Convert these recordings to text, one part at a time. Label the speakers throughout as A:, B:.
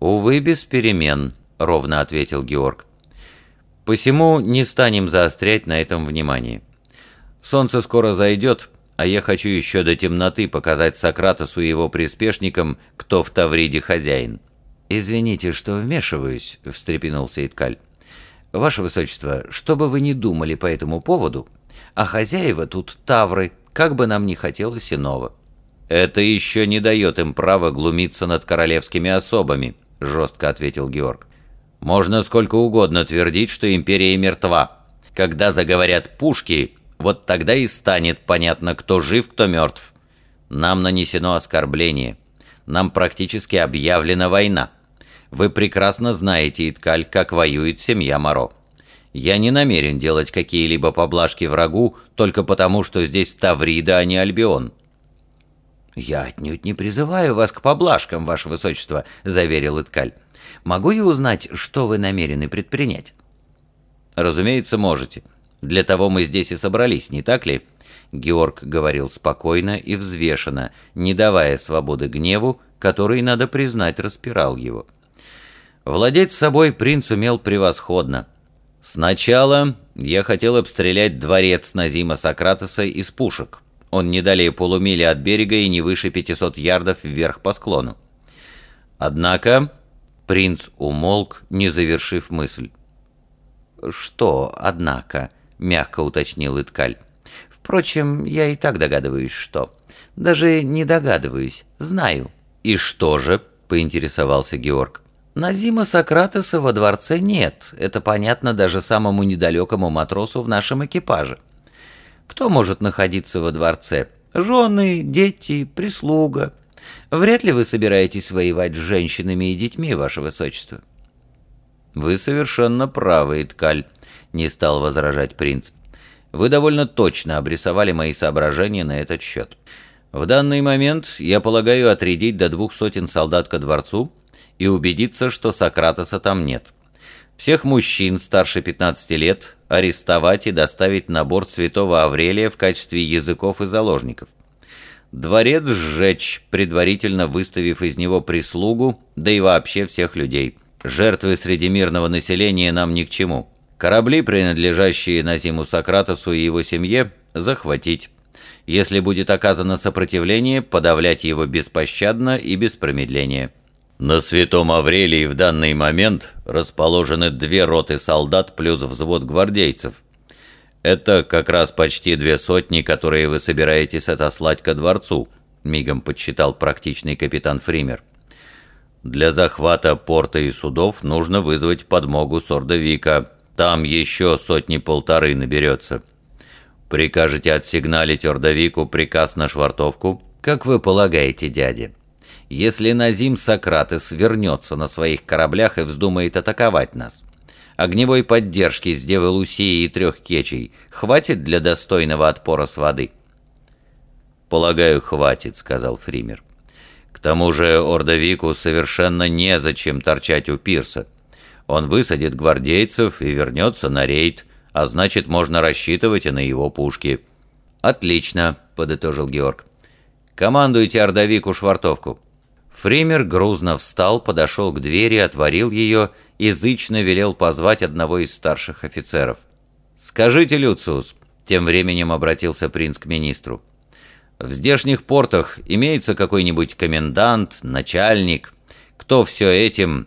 A: «Увы, без перемен», — ровно ответил Георг. «Посему не станем заострять на этом внимание. Солнце скоро зайдет, а я хочу еще до темноты показать Сократосу и его приспешникам, кто в Тавриде хозяин». «Извините, что вмешиваюсь», — встрепенулся Иткаль. «Ваше Высочество, что бы вы ни думали по этому поводу, а хозяева тут тавры, как бы нам ни хотелось иного». «Это еще не дает им права глумиться над королевскими особами», — жестко ответил Георг. «Можно сколько угодно твердить, что империя мертва. Когда заговорят пушки, вот тогда и станет понятно, кто жив, кто мертв. Нам нанесено оскорбление. Нам практически объявлена война. Вы прекрасно знаете, Иткаль, как воюет семья Моро. Я не намерен делать какие-либо поблажки врагу только потому, что здесь Таврида, а не Альбион». «Я отнюдь не призываю вас к поблажкам, ваше высочество», — заверил Иткаль. «Могу я узнать, что вы намерены предпринять?» «Разумеется, можете. Для того мы здесь и собрались, не так ли?» Георг говорил спокойно и взвешенно, не давая свободы гневу, который, надо признать, распирал его. Владеть собой принц умел превосходно. Сначала я хотел обстрелять дворец Назима Сократоса из пушек. Он не далее полумили от берега и не выше 500 ярдов вверх по склону. Однако принц умолк, не завершив мысль. «Что, однако?» — мягко уточнил Иткаль. «Впрочем, я и так догадываюсь, что. Даже не догадываюсь, знаю». «И что же?» — поинтересовался Георг. «Назима Сократоса во дворце нет, это понятно даже самому недалекому матросу в нашем экипаже. Кто может находиться во дворце? Жены, дети, прислуга. Вряд ли вы собираетесь воевать с женщинами и детьми, ваше высочество». «Вы совершенно правы, Иткаль», — не стал возражать принц. «Вы довольно точно обрисовали мои соображения на этот счет. В данный момент я полагаю отрядить до двух сотен солдат ко дворцу и убедиться, что Сократоса там нет. Всех мужчин старше 15 лет арестовать и доставить на борт святого Аврелия в качестве языков и заложников. Дворец сжечь, предварительно выставив из него прислугу, да и вообще всех людей. Жертвы среди мирного населения нам ни к чему. Корабли, принадлежащие Назиму Сократосу и его семье, захватить. Если будет оказано сопротивление, подавлять его беспощадно и без промедления. На Святом Аврелии в данный момент расположены две роты солдат плюс взвод гвардейцев. Это как раз почти две сотни, которые вы собираетесь отослать ко дворцу, мигом подсчитал практичный капитан Фример. Для захвата порта и судов нужно вызвать подмогу Сордовика. Там еще сотни-полторы наберется. Прикажете отсигналить Ордовику приказ на швартовку? Как вы полагаете, дядя? Если Назим Сократес вернется на своих кораблях и вздумает атаковать нас. Огневой поддержки с Девы Лусии и трех кечей хватит для достойного отпора с воды?» «Полагаю, хватит», — сказал Фример. «К тому же Ордовику совершенно незачем торчать у пирса. Он высадит гвардейцев и вернется на рейд, а значит, можно рассчитывать и на его пушки». «Отлично», — подытожил Георг. «Командуйте Ордовику швартовку». Фример грузно встал, подошел к двери, отворил ее и зычно велел позвать одного из старших офицеров. «Скажите, Люциус», — тем временем обратился принц к министру, «в здешних портах имеется какой-нибудь комендант, начальник? Кто все этим...»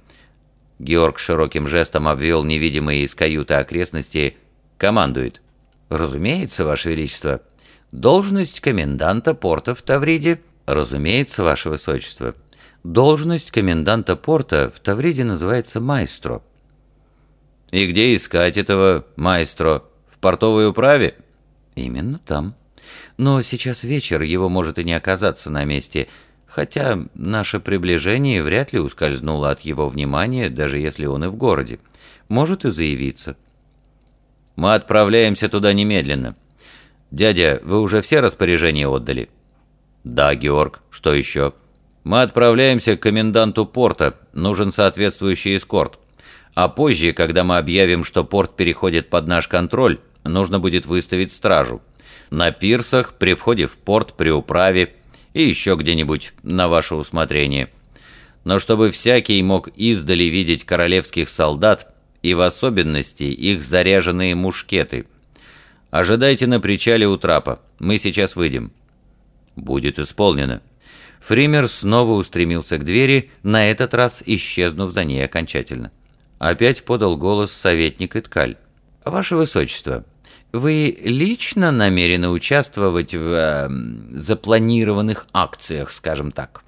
A: Георг широким жестом обвел невидимые из каюты окрестности. «Командует». «Разумеется, Ваше Величество. Должность коменданта порта в Тавриде?» «Разумеется, Ваше Высочество». Должность коменданта порта в Тавриде называется майстро. И где искать этого майстро? В портовой управе? Именно там. Но сейчас вечер, его может и не оказаться на месте, хотя наше приближение вряд ли ускользнуло от его внимания, даже если он и в городе. Может и заявиться. Мы отправляемся туда немедленно. Дядя, вы уже все распоряжения отдали? Да, Георг, что еще? Мы отправляемся к коменданту порта, нужен соответствующий эскорт. А позже, когда мы объявим, что порт переходит под наш контроль, нужно будет выставить стражу. На пирсах, при входе в порт, при управе и еще где-нибудь на ваше усмотрение. но чтобы всякий мог издали видеть королевских солдат и в особенности их заряженные мушкеты. Ожидайте на причале у трапа, мы сейчас выйдем». «Будет исполнено». Фример снова устремился к двери, на этот раз исчезнув за ней окончательно. Опять подал голос советник Иткаль. «Ваше Высочество, вы лично намерены участвовать в э, запланированных акциях, скажем так?»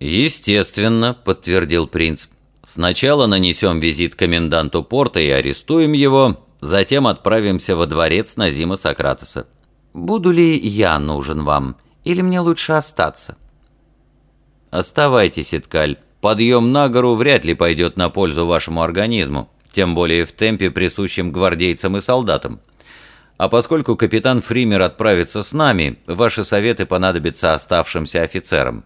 A: «Естественно», — подтвердил принц. «Сначала нанесем визит коменданту порта и арестуем его, затем отправимся во дворец Назима Сократоса». «Буду ли я нужен вам, или мне лучше остаться?» «Оставайтесь, Иткаль. Подъем на гору вряд ли пойдет на пользу вашему организму, тем более в темпе, присущем гвардейцам и солдатам. А поскольку капитан Фример отправится с нами, ваши советы понадобятся оставшимся офицерам».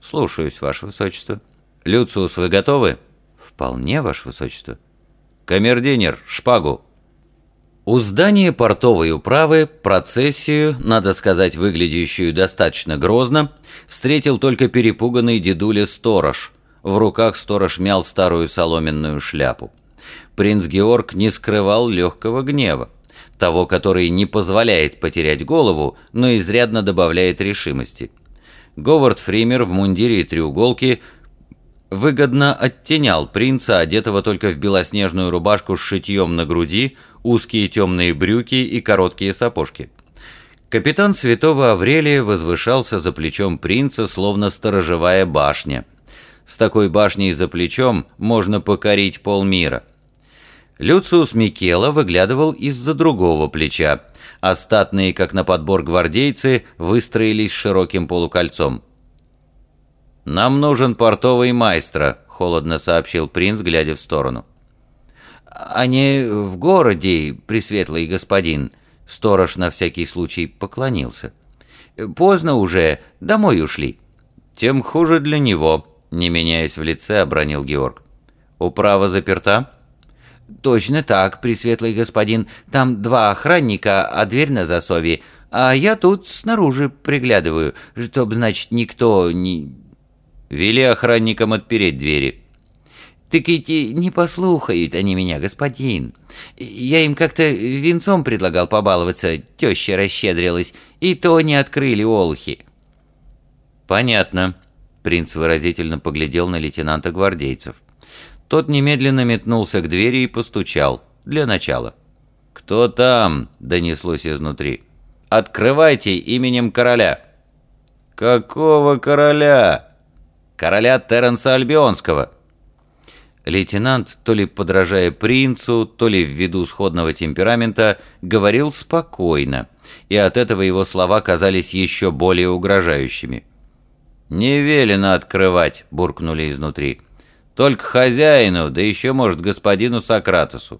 A: «Слушаюсь, ваше высочество». «Люциус, вы готовы?» «Вполне, ваше высочество». «Камердинер, шпагу!» У здания портовой управы процессию, надо сказать, выглядящую достаточно грозно, встретил только перепуганный дедуля-сторож. В руках сторож мял старую соломенную шляпу. Принц Георг не скрывал легкого гнева, того, который не позволяет потерять голову, но изрядно добавляет решимости. Говард Фример в мундире и треуголке выгодно оттенял принца, одетого только в белоснежную рубашку с шитьем на груди, узкие темные брюки и короткие сапожки. Капитан Святого Аврелия возвышался за плечом принца, словно сторожевая башня. С такой башней за плечом можно покорить полмира. Люциус Микела выглядывал из-за другого плеча. Остатные, как на подбор гвардейцы, выстроились широким полукольцом. «Нам нужен портовый майстро», — холодно сообщил принц, глядя в сторону. «Они в городе, пресветлый господин», — сторож на всякий случай поклонился. «Поздно уже, домой ушли». «Тем хуже для него», — не меняясь в лице, обронил Георг. «Управа заперта?» «Точно так, пресветлый господин. Там два охранника, а дверь на засове. А я тут снаружи приглядываю, чтоб, значит, никто не...» «Вели охранникам отпереть двери». «Так эти не послухают они меня, господин. Я им как-то венцом предлагал побаловаться, теща расщедрилась, и то не открыли олухи». «Понятно», — принц выразительно поглядел на лейтенанта гвардейцев. Тот немедленно метнулся к двери и постучал. Для начала. «Кто там?» — донеслось изнутри. «Открывайте именем короля». «Какого короля?» «Короля Терренса Альбионского». Лейтенант, то ли подражая принцу, то ли ввиду сходного темперамента, говорил спокойно, и от этого его слова казались еще более угрожающими. «Не велено открывать», — буркнули изнутри. «Только хозяину, да еще, может, господину Сократосу».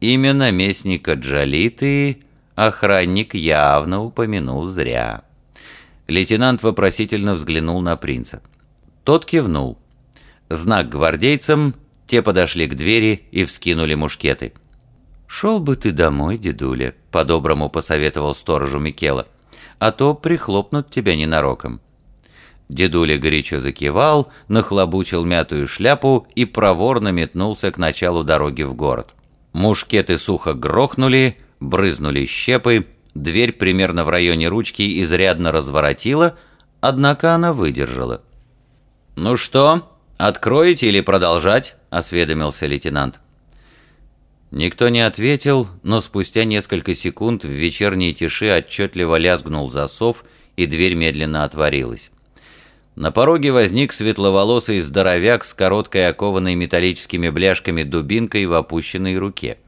A: Имя наместника Джалиты охранник явно упомянул зря. Лейтенант вопросительно взглянул на принца. Тот кивнул. Знак гвардейцам те подошли к двери и вскинули мушкеты. «Шел бы ты домой, дедуля», — по-доброму посоветовал сторожу Микела, «а то прихлопнут тебя ненароком». Дедуля горячо закивал, нахлобучил мятую шляпу и проворно метнулся к началу дороги в город. Мушкеты сухо грохнули, брызнули щепы, дверь примерно в районе ручки изрядно разворотила, однако она выдержала. «Ну что, откроете или продолжать?» – осведомился лейтенант. Никто не ответил, но спустя несколько секунд в вечерней тиши отчетливо лязгнул засов, и дверь медленно отворилась. На пороге возник светловолосый здоровяк с короткой окованной металлическими бляшками дубинкой в опущенной руке.